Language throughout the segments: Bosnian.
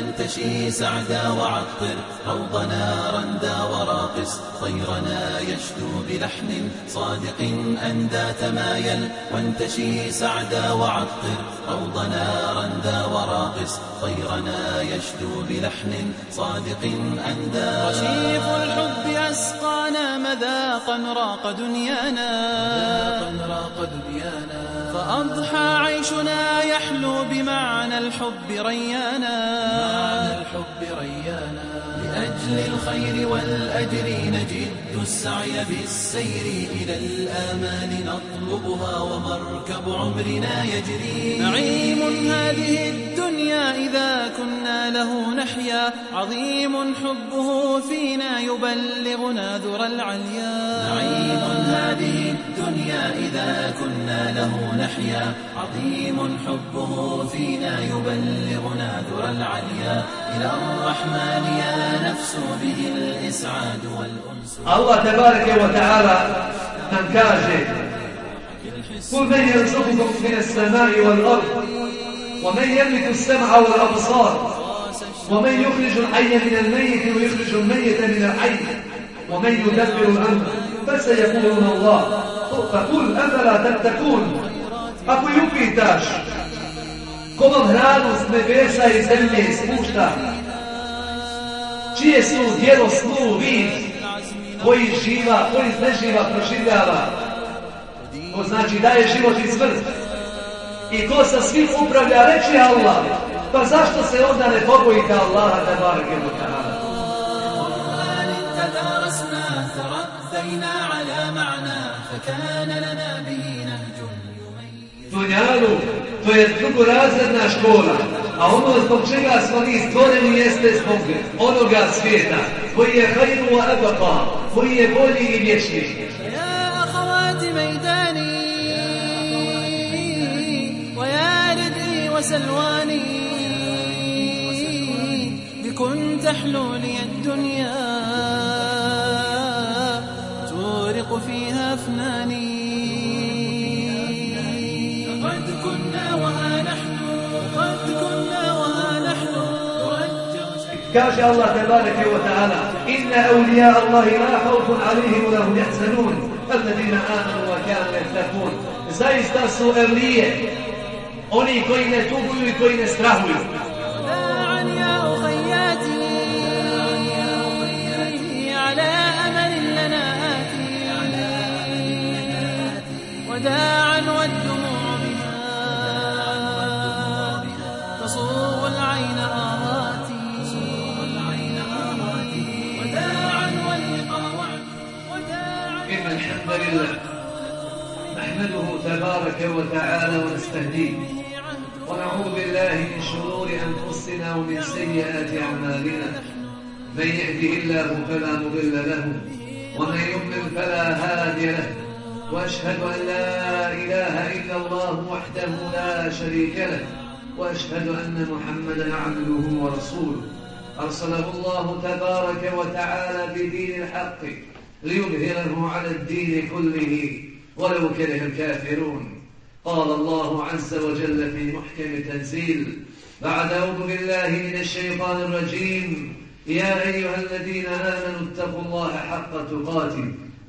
وانتشي سعدا وعطر. روضنا رندا وراقص. طيرنا يشدو بلحن صادق أندى تمايل وانتشي سعدا وعطر. روضنا رندا وراقص. طيرنا يشدو بلحن صادق أندى رشيف الحب أسقانا مذاقا راق دنيانا. راق فأضحى عيشنا يحلو بمعنى الحب ريانا. معنى الحب ريانا. لأجل الخير والأجر نجد السعي بالسير إلى الآمال نطلبها ومركب عمرنا يجري. نعيم هذه الدنيا إذا كنا له نحيا. عظيم حبه فينا يبلغنا ذر العليا. نعيم هذه الدنيا إذا كنا له نحيا. عظيم حبه فينا يبلغنا ذر العليا. إلى الرحمن يا نفس به الإسعاد والأنس. الله تبارك وتعالى من كاجه قل من يرزقكم من السماء والأرض ومن يملك السمع والأبصار ومن يخرج الحي من الميت ويخرج الميت من الحي ومن يدبر الأمر فسيقولون الله. فقل أفلا تتقون Ako ju pitaš ko vam hranu s nebesa i zemlje spušta, čije su djelo snu vid koji živa, koji ne živa proživljava, ko znači daje život i smrt, i ko sa svim upravlja, reći Allah, pa zašto se onda ne pobojite Allaha da barake mu ta'ala? معنى فكان لنا به نهج يميز Dunjalu, to je drugorazredna škola, a ono zbog čega smo mi stvoreni jeste zbog onoga svijeta, koji je hajru wa abaka, koji je bolji i vječni. يا أخوات ميداني ويا ردئي وسلواني بكن تحلو لي الدنيا فيها أفناني قد كنا وها نحن قد كنا وها نحن الله تبارك وتعالى إن أولياء الله لا خوف عليهم ولا هم يحزنون. الذين آمنوا وكانوا يتقون. Zaista su أولياء أولي كوين توبوا وكوين استراحوا وداعا والدموع بها. تصوغ العين آهاتي وداعا واللقاء إن الحمد لله نحمده تبارك وتعالى ونستهديه. ونعوذ بالله من شرور أنفسنا ومن سيئات أعمالنا. من يهده الله فلا مضل له ومن يضلل فلا هادي له. وأشهد أن لا إله إلا الله وحده لا شريك له وأشهد أن محمدا عبده ورسوله. أرسله الله تبارك وتعالى بدين الحق ليظهره على الدين كله ولو كره الكافرون. قال الله عز وجل في محكم تنزيل بعد أعوذ بالله من الشيطان الرجيم. يا أيها الذين آمنوا اتقوا الله حق تقاته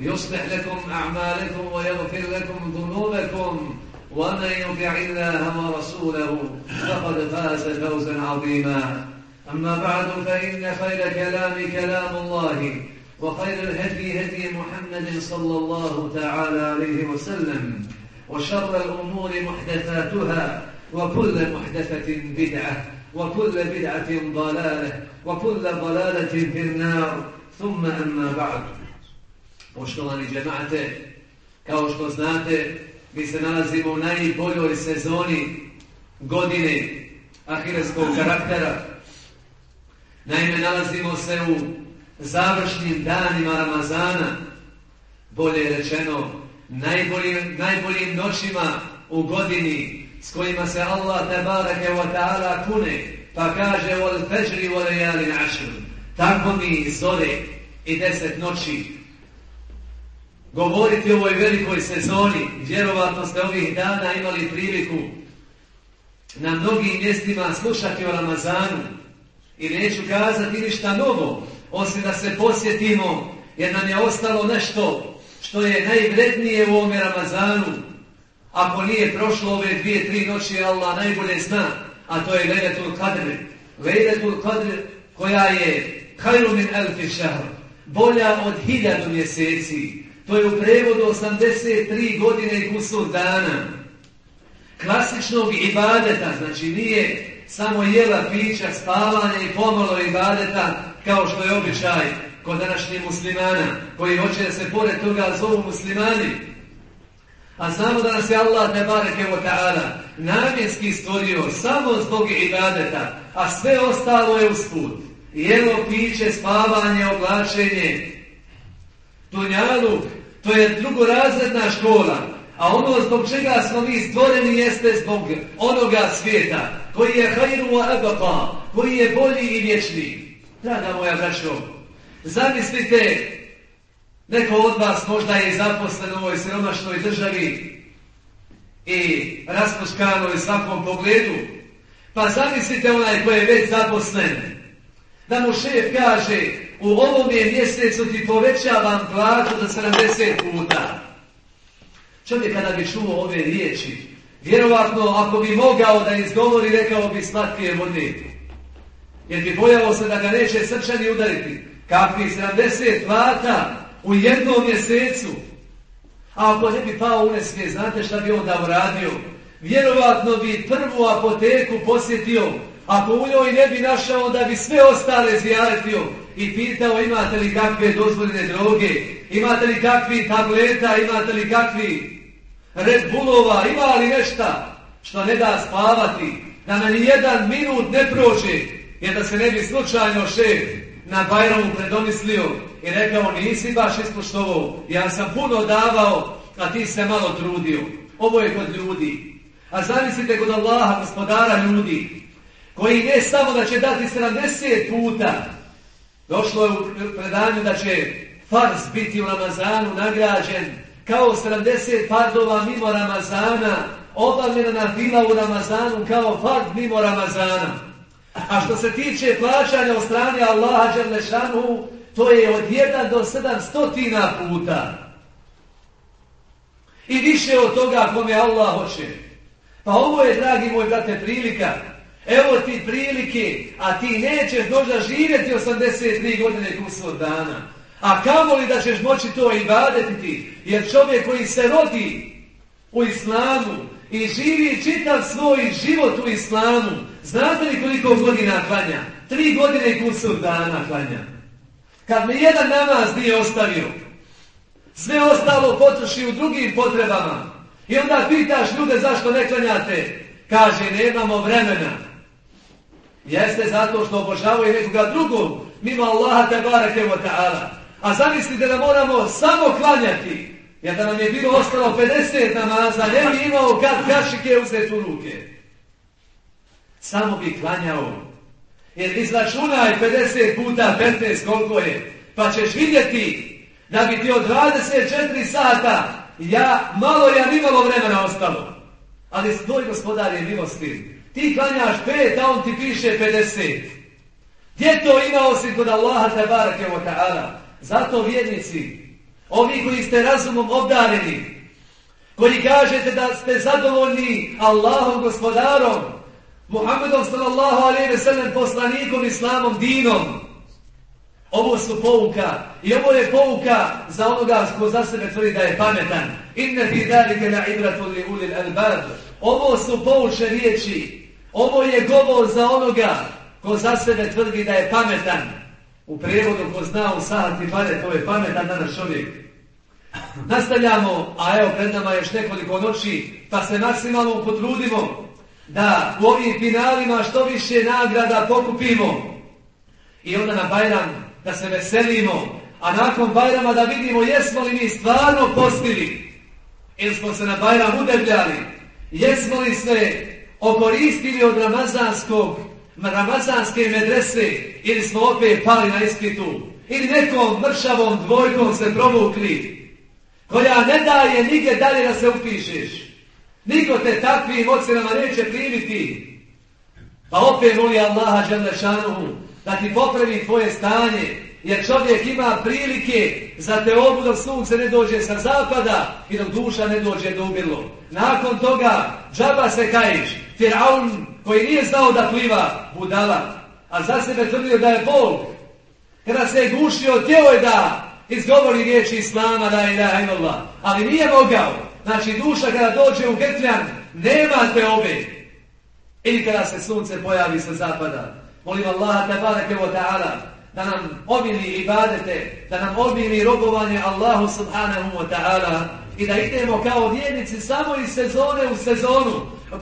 يصلح لكم أعمالكم ويغفر لكم ذنوبكم ومن يطع الله ورسوله فقد فاز فوزا عظيما. أما بعد فإن خير كلام كلام الله وخير الهدي هدي محمد صلى الله تعالى عليه وسلم وشر الأمور محدثاتها وكل محدثة بدعة وكل بدعة ضلالة وكل ضلالة في النار. ثم أما بعد Poštovani džemate, kao što znate, mi se nalazimo u najboljoj sezoni godine ahireskog karaktera. Naime, nalazimo se u završnim danima Ramazana, bolje rečeno, najboljim, najboljim noćima u godini s kojima se Allah tebareke wa ta'ala kune, pa kaže wal fajri wal jali ashr. Tako mi zore i deset noći. Govoriti o ovoj velikoj sezoni, vjerovatno ste ovih dana imali priliku na mnogim mjestima slušati o Ramazanu i neću kazati ništa novo, osim da se posjetimo, jer nam je ostalo nešto što je najvrednije u ovome Ramazanu, ako nije prošlo ove dvije, tri noći, Allah najbolje zna, a to je Lejletul Qadr. Lejletul Qadr koja je hajru min elfi šahr, bolja od hiljadu mjeseci. To je u prevodu 83 godine i kusur dana. Klasičnog ibadeta, znači nije samo jela, pića, spavanje i pomalo ibadeta, kao što je običaj kod današnjih muslimana, koji hoće da se pored toga zovu muslimani. A znamo da nas je Allah ne bareke o ta'ala namjenski stvorio samo zbog ibadeta, a sve ostalo je usput. Jelo, piće, spavanje, oblačenje, tunjaluk, to je drugorazredna škola. A ono zbog čega smo mi stvoreni jeste zbog onoga svijeta, koji je hajru abaka, koji je bolji i vječni. Draga moja braćo, zamislite Neko od vas možda je zaposlen u ovoj siromašnoj državi i raspočkano u svakom pogledu. Pa zamislite onaj koji je već zaposlen, da mu šef kaže u ovome je mjesecu ti povećavam platu za 70 puta. Čovjek kada bi čuo ove riječi, vjerovatno ako bi mogao da izgovori, rekao bi slatke vode. Jer bi bojao se da ga neće srčani udariti. Kakvi 70 plata, u jednom mjesecu. A ako ne bi pao uneske, znate šta bi onda uradio? Vjerovatno bi prvu apoteku posjetio, ako u njoj ne bi našao, da bi sve ostale zjaretio i pitao imate li kakve dozvoljene droge, imate li kakvi tableta, imate li kakvi Red Bullova, ima li nešta što ne da spavati, da na jedan minut ne prođe, jer da se ne bi slučajno šef na Bajromu predomislio i rekao nisi baš ispoštovao, ja sam puno davao, a ti se malo trudio. Ovo je kod ljudi. A zamislite kod Allaha, gospodara ljudi, koji ne samo da će dati 70 puta, došlo je u predanju da će farz biti u Ramazanu nagrađen, kao 70 fardova mimo Ramazana, obavljena na fila u Ramazanu kao fard mimo Ramazana. A što se tiče plaćanja od strane Allaha Đerlešanu, to je od 1 do 700 puta. I više od toga kome Allah hoće. Pa ovo je, dragi moj brate, prilika. Evo ti prilike, a ti nećeš možda živjeti 83 godine kusno dana. A kamo li da ćeš moći to i badetiti? Jer čovjek koji se rodi u islamu i živi čitav svoj život u islamu, znate li koliko godina klanja? Tri godine i dana klanja. Kad me jedan namaz nije ostavio, sve ostalo potroši u drugim potrebama. I onda pitaš ljude zašto ne klanjate. Kaže, nemamo vremena. Jeste zato što obožavaju nekoga drugog, mimo Allaha te barake wa ta'ala. A zamislite da moramo samo klanjati. Jer da nam je bilo ostalo 50 namaza, ne bi imao kad kašike uzeti u ruke. Samo bi klanjao. Jer izračunaj 50 puta 15 koliko je, pa ćeš vidjeti da bi ti od 24 sata ja, malo ja nimalo vremena ostalo. Ali tvoj gospodar je milosti. Ti klanjaš 5, a on ti piše 50. Gdje to ima osim kod Allaha tabarake wa ta'ala? Zato vjernici, ovi koji ste razumom obdareni, koji kažete da ste zadovoljni Allahom gospodarom, Muhammedom sallallahu alaihi ve sellem poslanikom, islamom, dinom. Ovo su pouka i ovo je pouka za onoga ko za sebe tvrdi da je pametan. Inne fi dalike la ibratu li ulil albab. Ovo su pouče riječi. Ovo je govor za onoga ko za sebe tvrdi da je pametan. U prijevodu ko zna u sahati pare, to je pametan danas čovjek. Nastavljamo, a evo pred nama još nekoliko noći, pa se maksimalno potrudimo da u ovim finalima što više nagrada pokupimo i onda na Bajram da se veselimo, a nakon Bajrama da vidimo jesmo li mi stvarno postili ili smo se na Bajram udebljali, jesmo li se okoristili od Ramazanskog, Ramazanske medrese ili smo opet pali na ispitu ili nekom mršavom dvojkom se provukli koja ne daje nigde dalje da se upišeš. Niko te takvim ocenama neće primiti. Pa opet moli Allaha Đelešanuhu da ti popravi tvoje stanje, jer čovjek ima prilike za te obu dok sunce ne dođe sa zapada i dok duša ne dođe do ubilo. Nakon toga džaba se kajiš, Firaun koji nije znao da pliva budala, a za sebe tvrdio da je Bog. Kada se je gušio, tijelo je da izgovori riječi Islama, da je ilaha illallah, ali nije mogao. Znači duša kada dođe u Getljan, nema te obe. Ili kada se sunce pojavi sa zapada. Molim Allaha tabarake wa ta'ala da nam obili ibadete, da nam obili robovanje Allahu subhanahu wa ta'ala i da idemo kao vjernici samo iz sezone u sezonu.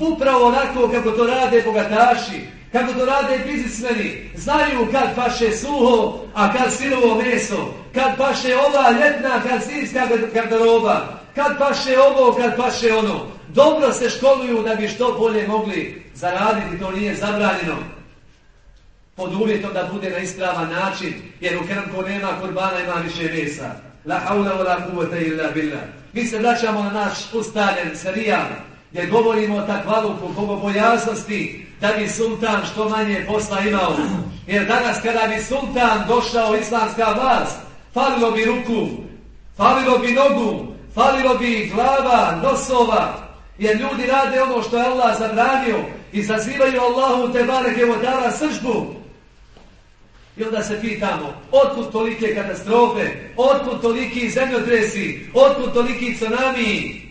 Upravo onako kako to rade bogataši, kako to rade biznismeni, Znaju kad paše suho, a kad sirovo meso. Kad paše ova ljetna, kad zimska garderoba. Kad paše ovo, kad paše ono. Dobro se školuju da bi što bolje mogli zaraditi, to nije zabranjeno pod uvjetom da bude na ispravan način, jer u krmku nema kurbana, ima više mesa. La haula wa la kuvata illa billah. Mi se vraćamo na naš ustaljen serijal, gdje govorimo o takvaluku, bogobojasnosti, da bi sultan što manje posla imao. Jer danas kada bi sultan došao islamska vlast, falilo bi ruku, falilo bi nogu, falilo bi glava, nosova, jer ljudi rade ono što je Allah zabranio i zazivaju Allahu te bareke od dala sržbu, I onda se pitamo, otkud tolike katastrofe, otkud toliki zemljotresi, otkud toliki tsunami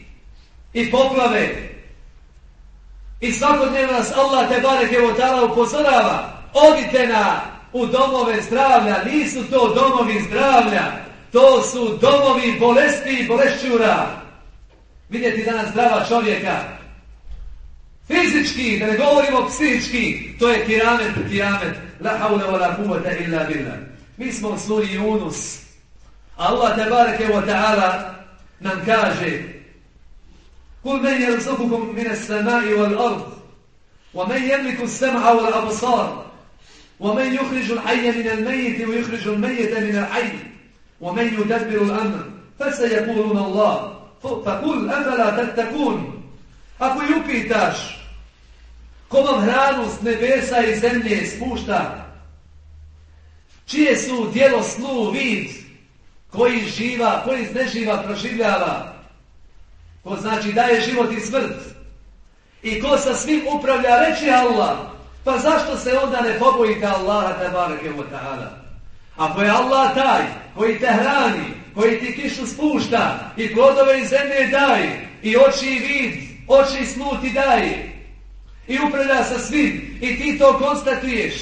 i poplave. I svakodnevno nas Allah te barek evo tala upozorava, odite na u domove zdravlja, nisu to domovi zdravlja, to su domovi bolesti i bolešćura. Vidjeti danas zdrava čovjeka, fizički, da ne govorimo psihički, to je kiramet, kiramet. La haula wa la kuvata illa billah. Mi smo u suri Yunus. Allah tabarake wa ta'ala nam kaže Kul men jerzukukum min as-samai wal ard wa men yamliku as-sam'a wal absar wa men yukhriju al-hayya min al-mayyit wa yukhriju al-mayyita min al-hayy wa men yudabbiru al-amr Ako ju pitaš Ko vam hranu s nebesa i zemlje spušta? Čije su dijelo snu vid koji živa, koji ne živa proživljava? Ko znači daje život i smrt? I ko sa svim upravlja reći Allah? Pa zašto se onda ne pobojite Allaha tabarake wa ta'ala? Ako je Allah taj koji te hrani, koji ti kišu spušta i plodove iz zemlje daje i oči i vid, oči snu ti daje, i upravlja sa svim i ti to konstatuješ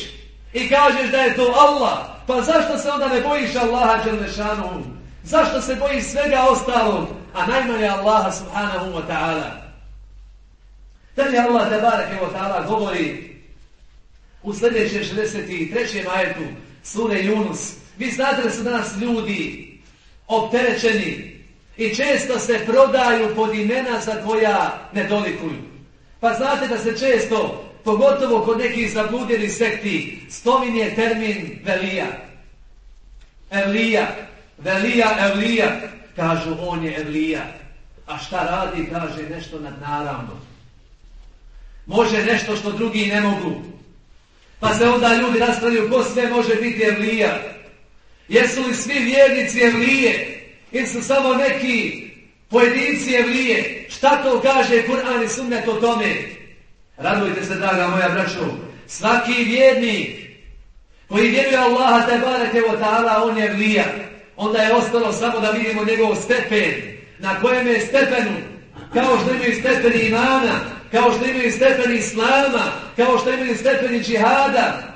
i kažeš da je to Allah, pa zašto se onda ne bojiš Allaha Đelešanu? Zašto se bojiš svega ostalog, a najmanje Allaha Subhanahu wa ta'ala? Dalje Allah Tebareke wa ta'ala govori u sljedećem 63. majetu sure Yunus. Vi znate da su danas ljudi opterećeni i često se prodaju pod imena za koja ne dolikuju. Pa znate da se često, pogotovo kod nekih zabludjeli sekti, spominje termin velija. Evlija. Velija, evlija. Kažu, on je evlija. A šta radi, kaže, nešto nadnaravno. Može nešto što drugi ne mogu. Pa se onda ljudi raspravljaju ko sve može biti evlija. Jesu li svi vjernici evlije? Ili su samo neki pojedinci evlije, šta to kaže Kur'an i sunnet o tome? Radujte se, draga moja braćo, svaki vjernik koji vjeruje Allaha te wa o ta'ala, on je evlija. Onda je ostalo samo da vidimo njegov stepen, na kojem je stepenu, kao što imaju stepeni imana, kao što imaju stepeni islama, kao što imaju stepeni džihada,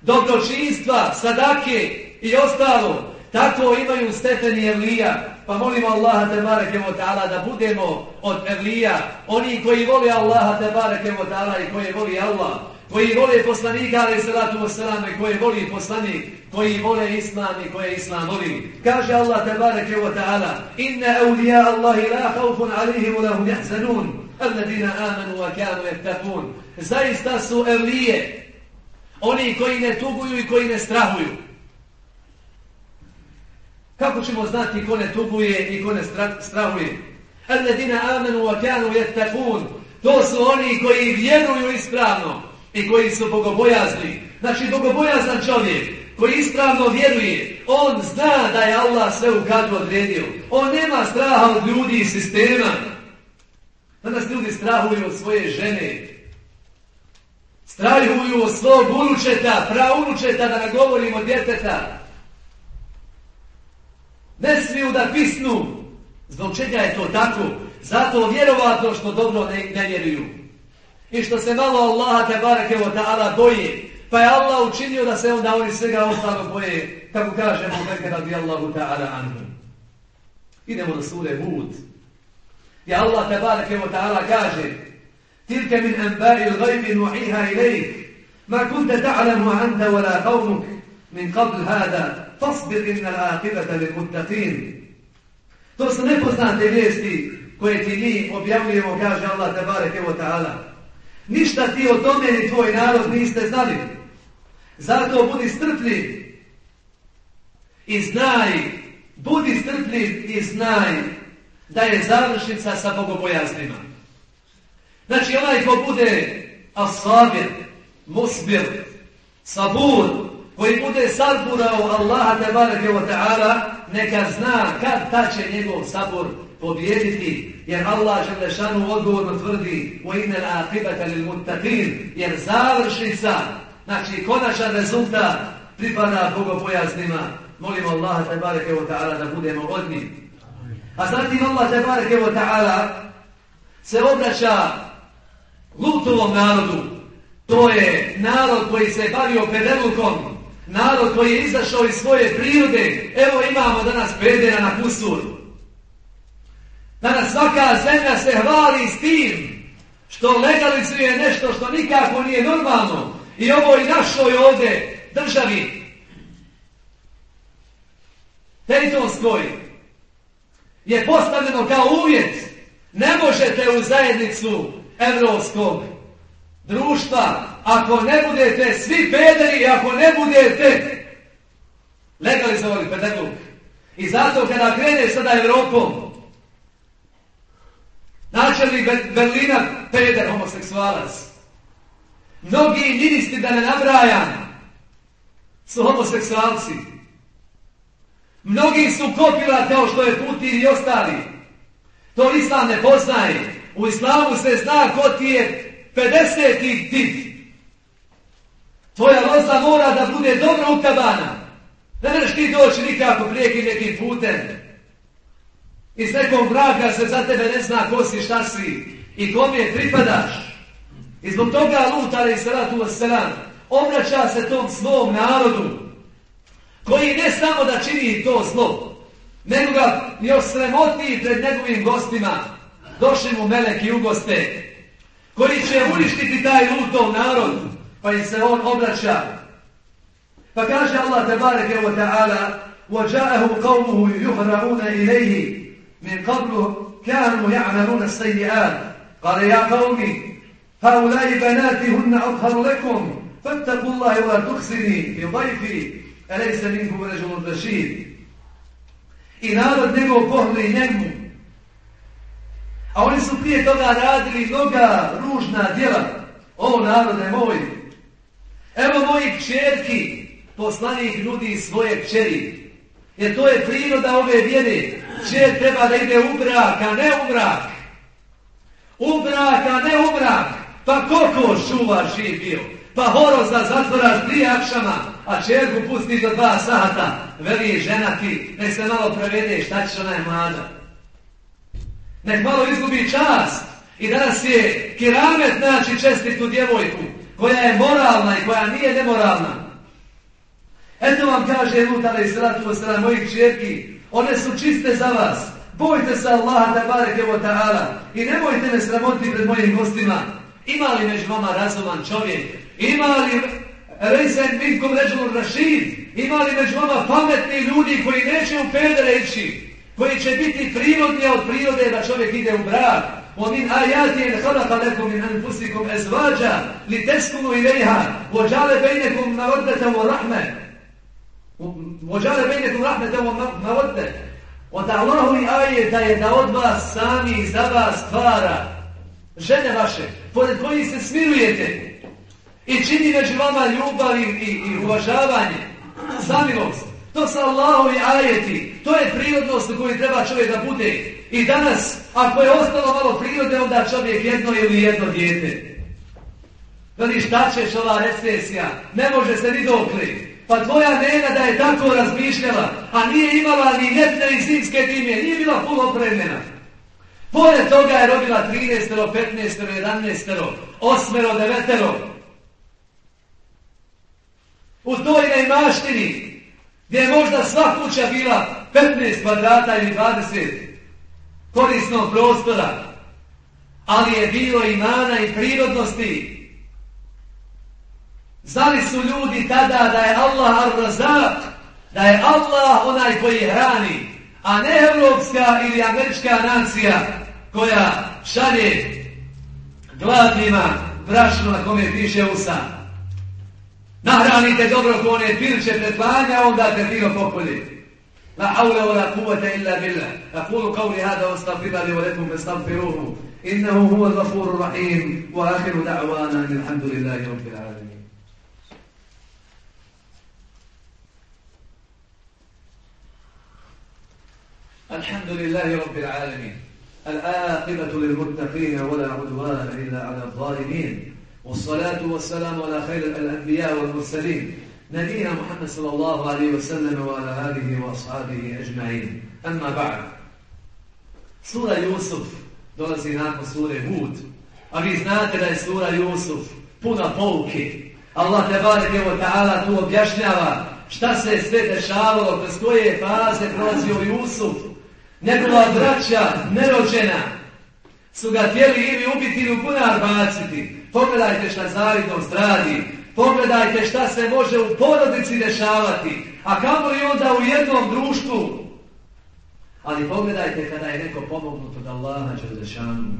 dobročinstva, sadake i ostalo. Tako imaju stepeni evlija. Pa molimo Allaha te bareke wa ta'ala da budemo od evlija, oni koji vole Allaha te bareke wa ta'ala i koji voli Allah. koji vole poslanika, ali salatu wasalam, koji voli poslanik, koji vole islam i koje islam voli. Kaže Allah tabareke wa ta'ala, inna awliya Allahi la haufun alihim lahum jahzanun, alladina amanu wa kanu yattaqun. Zaista su evlije, oni koji ne tuguju i koji ne strahuju. Kako ćemo znati ko ne tuguje i ko ne strahuje? Alladina amanu wa kanu yattaqun. To su oni koji vjeruju ispravno i koji su bogobojazni. Znači, bogobojazan čovjek koji ispravno vjeruje, on zna da je Allah sve u kadru odredio. On nema straha od ljudi i sistema. Danas ljudi strahuju od svoje žene. Strahuju od svog unučeta, praunučeta, da ne govorimo djeteta. Ne smiju da pisnu. Zbog čega je to tako? Zato vjerovatno što dobro ne, ne vjeruju. I što se malo Allaha te barake o ta'ala boje. Pa je Allah učinio da se onda oni svega ostalo boje. Kako kaže neke radi Allahu ta'ala anhu. Idemo do sure Hud. I Allah te barake o ta'ala kaže Tilke min enbari l'gajbi nuhiha ilajk. Ma kunte ta'lamu anta wala qavmuk min qabl hada. Fasbir inna l'aqibata lil muttaqin. To su nepoznate vijesti koje ti mi objavljujemo, kaže Allah tabareke ve ta'ala. Ništa ti o tome ni tvoj narod niste znali. Zato budi strpljiv i znaj, budi strpljiv i znaj da je završnica sa bogobojaznima. Znači onaj ko bude asabir, musbir, sabur, koji bude saburao Allaha tabareke wa ta'ala, neka zna kad ta će njegov sabor pobijediti, jer Allah Želešanu odgovorno tvrdi u ime l'aqibata lil muttaqin, jer završnica, znači konačan rezultat pripada bogobojaznima. Molimo Allah tabareke wa ta'ala da budemo od njih. A zatim Allah tabareke wa ta'ala se obraća lutovom narodu. To je narod koji se bavio pedelukom, narod koji je izašao iz svoje prirode, evo imamo danas pedera na kusuru. Danas svaka zemlja se hvali s tim što legalizuje nešto što nikako nije normalno i ovo i našoj ovde državi Dejtonskoj je postavljeno kao uvjet ne možete u zajednicu evropskog društva ako ne budete svi pederi i ako ne budete legalizovali pedagog. I zato kada krene sada Evropom, načelnik Berlina peder homoseksualac, mnogi ministri da ne nabrajam su homoseksualci. Mnogi su kopila kao što je Putin i ostali. To islam ne poznaje. U islamu se zna ko ti je 50. tip. Tvoja loza mora da bude dobro ukabana. Ne vreš ti doći nikako prijeki nekim putem. Iz nekog vraga se za tebe ne zna ko si, šta si i kom je pripadaš. I zbog toga lutare i salatu wasalam obraća se tom svom narodu koji ne samo da čini to zlo, nego ga još sremoti pred njegovim gostima. Došli mu meleki u goste koji će uništiti taj lutov narod pa im se on obraća. Pa kaže Allah tabareke wa ta'ala وَجَاءَهُ قَوْمُهُ يُحْرَعُونَ إِلَيْهِ مِنْ قَبْلُ كَانُوا يَعْمَلُونَ السَّيِّئَاتِ قال يا قوم هؤلاء بناتي هن أطهر لكم فاتقوا الله ولا تخزني في ضيفي أليس منكم رجل رشيد I narod nego pohli njemu. A oni su prije toga radili mnoga ružna djela. Ovo narode moj, Evo mojih čerki. poslanik nudi svoje čeri. Jer to je priroda ove vjere. Čer treba da ide u brak, a ne u mrak. U brak, a ne u mrak. Pa koliko šuva živ bio? Pa horozda zatvoraš prije akšama, a čerku pusti do dva sata. Veli žena ti, nek se malo prevede, šta ćeš ona je mlada. Nek malo izgubi čast. I danas je keramet naći čestitu djevojku koja je moralna i koja nije nemoralna. Eto vam kaže Lutala i Sratu Osra, mojih čerki, one su čiste za vas. Bojte se Allaha da barek evo ta'ala i nemojte me sramoti pred mojim gostima. Ima li među vama razuman čovjek Ima li Rejsen minkom ređulur rašid? Ima li među vama pametni ljudi koji neće u pedere ići? Koji će biti prirodnije od prirode da čovjek ide u brak? ومن آياته أن خلق لكم من أنفسكم أزواجا لتسكنوا إليها وجعل بينكم مودة ورحمة وجعل بينكم رحمة ومودة وتعالله آية da od vas sami za vas stvara žene vaše, pored koji se smirujete i čini među vama ljubav i, i, i uvažavanje, samilost. To su Allahovi ajeti, to je prirodnost u kojoj treba čovjek da bude. I danas, ako je ostalo malo prirode, onda čovjek jedno ili jedno djete. Veli šta ćeš ova recesija, ne može se ni dokli. Pa tvoja nena da je tako razmišljala, a nije imala ni ljetne ni zimske dimje, nije bila puno opremljena. Pored toga je robila 13, 15, 11, 8, 9. U toj neimaštini, gdje je možda sva kuća bila 15 kvadrata ili 20 korisnog prostora, ali je bilo imana i prirodnosti. Znali su ljudi tada da je Allah ar-Razak, da je Allah onaj koji hrani, a ne evropska ili američka nacija koja šalje gladnima brašno na kome piše usa. Nahranite dobro ko one pirče pretvanja, onda te fino popolje. لا حول ولا قوة إلا بالله أقول قولي هذا وأستغفر لي ولكم فاستغفروه إنه هو الغفور الرحيم وآخر دعوانا أن الحمد لله رب العالمين الحمد لله رب العالمين الآقبة للمتقين ولا عدوان إلا على الظالمين والصلاة والسلام على خير الأنبياء والمرسلين نبينا محمد صلى الله عليه وسلم وعلى آله وأصحابه أجمعين أما بعد سورة يوسف dolazi nakon sure Hud. A vi znate da je sura Jusuf puna pouke. Allah te barek evo ta'ala tu objašnjava šta se je sve dešavalo, kroz koje faze prolazio Jusuf. Njegova braća, nerođena, su ga htjeli ili ubiti ili u bunar baciti. Pogledajte šta zavidnost radi. Pogledajte šta se može u porodici dešavati. A kamo li onda u jednom društvu? Ali pogledajte kada je neko pomognut od Allaha Đelešanu.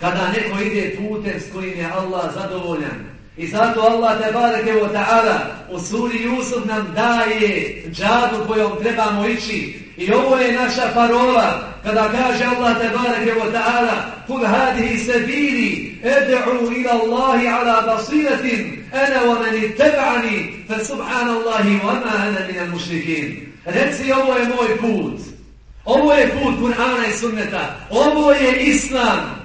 Kada neko ide putem s kojim je Allah zadovoljan. I zato Allah te bareke wa ta'ala u suri Jusuf nam daje džadu kojom trebamo ići. I ovo je naša parola kada kaže Allah tebareke ve ta'ala kul hadihi sabili ed'u ila Allahi ala basiratin ana wa man ittaba'ani fa subhanallahi wa ma ana min al-mushrikin. Reci ovo je moj put. Ovo je put Kur'ana i sunneta. Ovo je islam.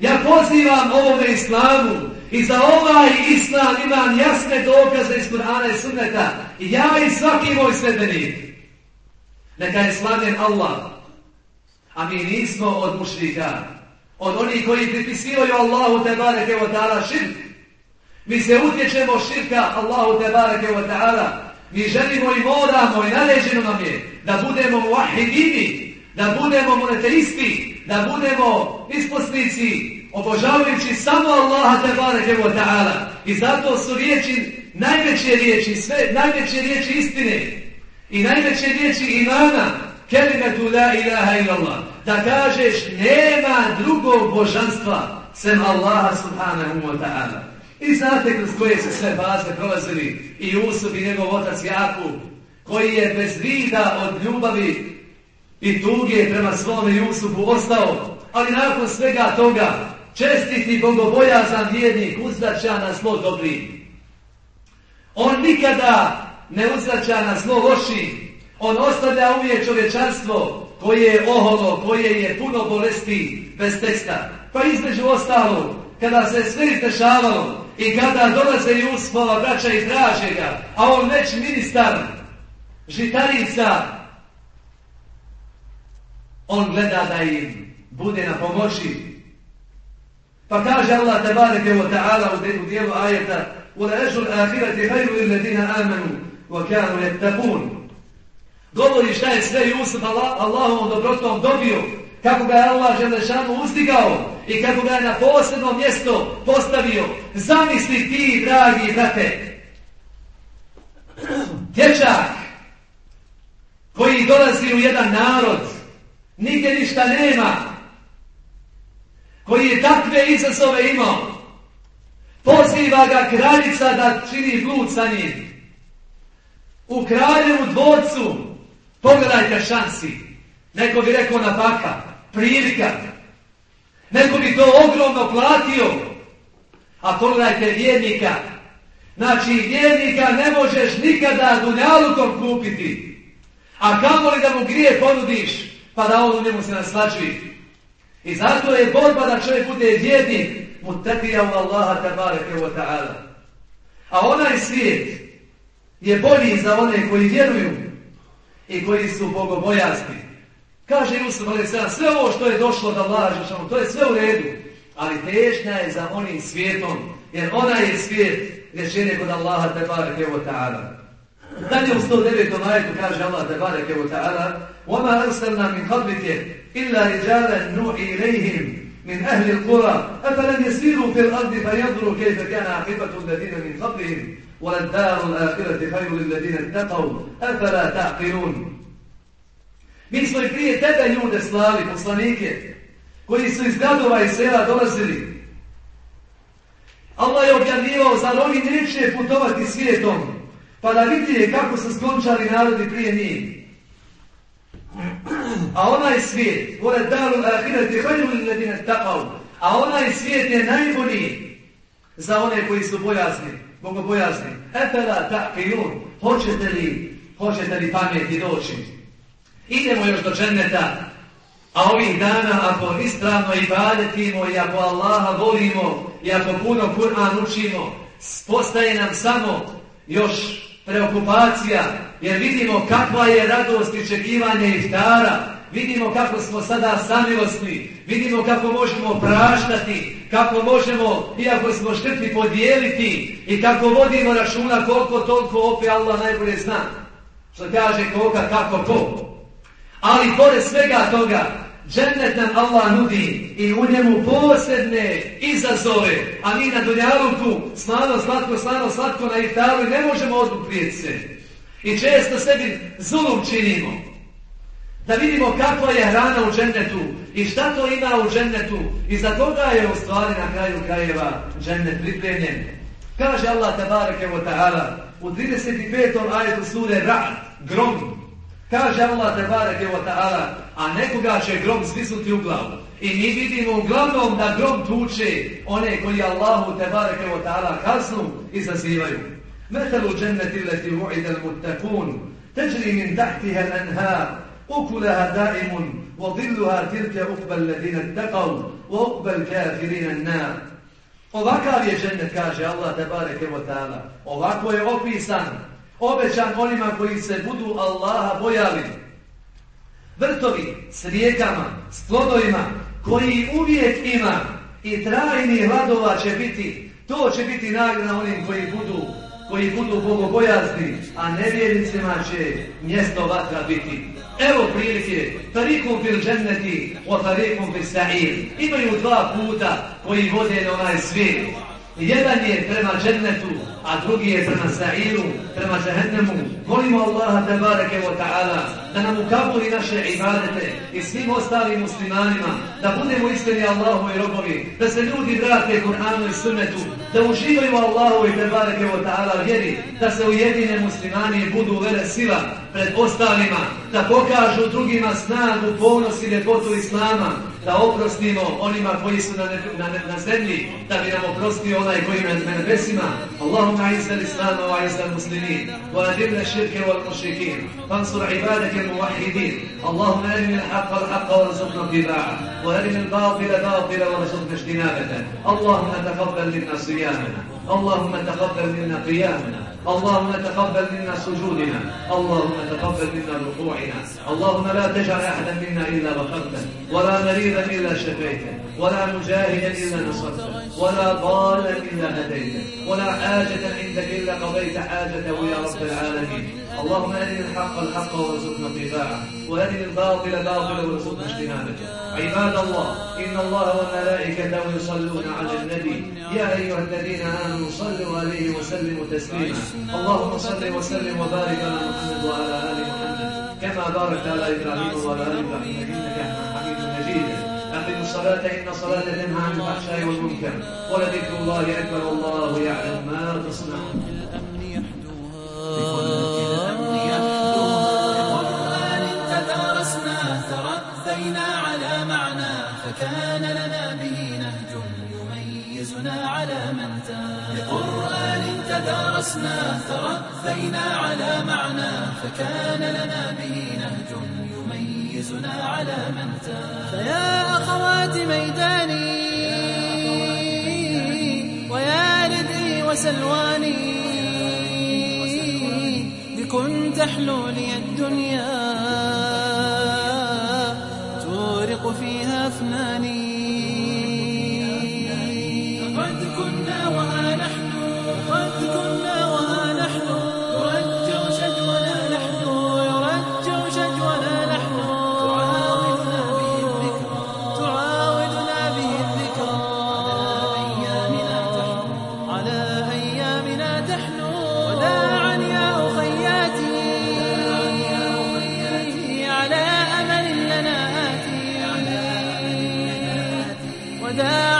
Ja pozivam ovome islamu i za ovaj islam imam jasne dokaze iz Kur'ana i sunneta. I ja i svaki moj sredbenik. Neka je slavljen Allah. A mi nismo od mušlika. Od onih koji pripisivaju Allahu te bareke wa ta'ala širk. Mi se utječemo širka Allahu te bareke wa ta'ala Mi želimo i moramo i naređeno nam je da budemo muahidini, da budemo moneteisti, da budemo isposnici, obožavajući samo Allaha te bareke wa ta'ala. I zato su riječi, najveće riječi, sve najveće riječi istine i najveće riječi imana, kelimetu la ilaha illallah, da kažeš nema drugog božanstva sem Allaha subhanahu wa ta'ala. I znate kroz koje se sve baze prolazili i Jusuf i njegov otac Jakub, koji je bez vida od ljubavi i tuge prema svome Jusufu ostao, ali nakon svega toga čestiti bogobojazan vjernik uzdaća na zlo dobri. On nikada ne uzdaća na zlo loši, on ostavlja uvijek čovječanstvo koje je oholo, koje je puno bolesti bez teksta. Pa između ostalo, kada se sve izdešavalo, I kada dolaze Jusufova braća i traže ga, a on već ministar žitarica, on gleda da im bude na pomoći. Pa kaže Allah tabareke wa ta'ala u dijelu ajeta وَلَأَجُ الْآخِرَةِ خَيْرُ لِلَّذِينَ آمَنُوا وَكَانُوا يَتَّقُونَ Govori šta je sve Jusuf Allahovom dobrotom dobio, kako ga je Allah Želešanu uzdigao i kako ga je na posebno mjesto postavio. Zamisli ti, dragi brate, dječak koji dolazi u jedan narod, nigdje ništa nema, koji je takve izazove imao, poziva ga kraljica da čini blud sa njim. U kraljevu dvorcu, pogledajte šansi, neko bi rekao na baka, prilika, neko bi to ogromno platio, a pogledajte vjernika, znači vjernika ne možeš nikada dunjalukom kupiti, a kamo li da mu grije ponudiš, pa da on u njemu se naslađuje. I zato je borba da čovjek bude vjernik, mutakija u Allaha tabareke wa ta'ala. A onaj svijet je bolji za one koji vjeruju i koji su bogobojazni. Kaže Jusuf, ali sve ovo što je došlo da Allaha to je sve u redu. Ali težnja je za onim svijetom, jer ona je svijet rješenje kod Allaha tabareke wa ta'ala. Dalje u 109. ajetu kaže Allah tabareke wa ta'ala وَمَا أَرْسَلْنَا مِنْ قَبْلِكَ إِلَّا رِجَالًا نُوحِي إِلَيْهِمْ من أهل القرى أفلم يسيروا في الأرض فينظروا كيف كان عاقبة الذين من قبلهم وللدار الآخرة خير للذين اتقوا أفلا تعقلون Mi smo i prije tebe ljude slali, poslanike, koji su iz gradova i sela dolazili. Allah je objavljivao, zar oni neće putovati svijetom, pa da vidije kako su skončali narodi prije njih. A onaj svijet, vole dalu ahirati hajru li ledine takav, a onaj svijet je najbolji za one koji su bojazni, bogobojazni. Efela takijun, hoćete li, hoćete li pameti doći? Idemo još do dženneta, a ovih dana ako ispravno i badetimo i ako Allaha volimo i ako puno Kur'an učimo, postaje nam samo još preokupacija, jer vidimo kakva je radost i čekivanje iftara, vidimo kako smo sada samilosni, vidimo kako možemo praštati, kako možemo, iako smo škrti, podijeliti i kako vodimo računa koliko toliko opet Allah najbolje zna. Što kaže koga, kako ko. Ali pored svega toga, džennet nam Allah nudi i u njemu posebne izazove, a mi na dunjaluku slano, slatko, slano, slatko na iftaru ne možemo oduprijeti se. I često sebi zulum činimo. Da vidimo kakva je hrana u džennetu i šta to ima u džennetu. I za koga je u stvari na kraju krajeva džennet pripremljen. Kaže Allah tabareke wa ta'ala u 35. ajetu sure Ra'd, grom. Kaže Allah tabareke wa ta'ala, a nekoga će grom svisnuti u glavu. I mi vidimo uglavnom da grom tuče one koji Allahu tabareke wa ta'ala kasnu i zazivaju. Metalu dženneti leti u'ida l-muttakun, teđri min tahtiha l-anhar, أكلها دائم وظلها تلك أقبى الذين اتقوا وأقبى الكافرين النار Ovakav je žennet, kaže Allah tebareke wa ta'ala. Ovako je opisan, obećan onima koji se budu Allaha bojali. Vrtovi s rijekama, s plodovima, koji uvijek ima i trajni hladova će biti, to će biti nagrada onim koji budu koji budu bogobojazni, a nevjernicima će mjesto vatra biti. Evo prilike, tarikum fil dženneti, o tarikum fil sa'ir. Imaju dva puta koji vode na onaj svijet. Jedan je prema džennetu, a drugi je prema sa'iru, prema džahennemu. Molimo Allaha tabareke wa ta'ala da nam ukabuli naše ibadete i svim ostalim muslimanima, da budemo iskreni Allahove robovi, da se ljudi vrate Kur'anu i Sunnetu, da uživaju Allahu i prebareke od ta'ala vjeri, da se ujedine muslimani budu vele sila pred ostalima, da pokažu drugima snagu, ponos i ljepotu Islama, da oprostimo onima koji su na, ne, na, na, na zemlji, da bi nam oprostio onaj koji je na nebesima. Allahuma izdan Islama, a izdan muslimin. Wa adibne širke wa mušikin. Fansur ibadake الموحدين. اللهم أرنا الحق الحق وارزقنا اتباعه وأرنا الباطل باطلا وارزقنا اجتنابه اللهم تقبل منا صيامنا. اللهم تقبل منا قيامنا. اللهم تقبل منا سجودنا. اللهم تقبل منا ركوعنا. اللهم لا تجعل أحدا منا إلا غفرته ولا مريضا إلا شفيته ولا مجاهدا إلا نصرته ولا ضالا إلا هديته ولا حاجة عندك إلا قضيت حاجته يا رب العالمين. اللهم أرنا الحق الحق وارزقنا اتباعه وأرنا الباطل باطلا وارزقنا اجتنابه. عباد الله إن الله وملائكته يصلون على النبي. يا أيها الذين آمنوا صلوا عليه وسلموا تسليما. اللهم صل وسلم وبارك على محمد وعلى آل محمد. كما باركت على إبراهيم وعلى آل إبراهيم إنك حميد مجيد. أقم الصلاة إن الصلاة تنهى عن الفحشاء والمنكر. ولذكر الله أكبر والله يعلم ما تصنعون. فكان لنا به نهج يميزنا على من بقرآن تدارسنا تربينا على معنى. فكان لنا به نهج يميزنا على من فيا أخوات ميداني ويا ردئي وسلواني بكن تحلو لي الدنيا. أفناني قد كنا وها نحن قد كنا وها نحن يرجع شجونا نحن يرجع شجونا نحن. تعاودنا به الذكرى تعاودنا به الذكرى. على أيامنا تحنو على أيامنا تحنو together.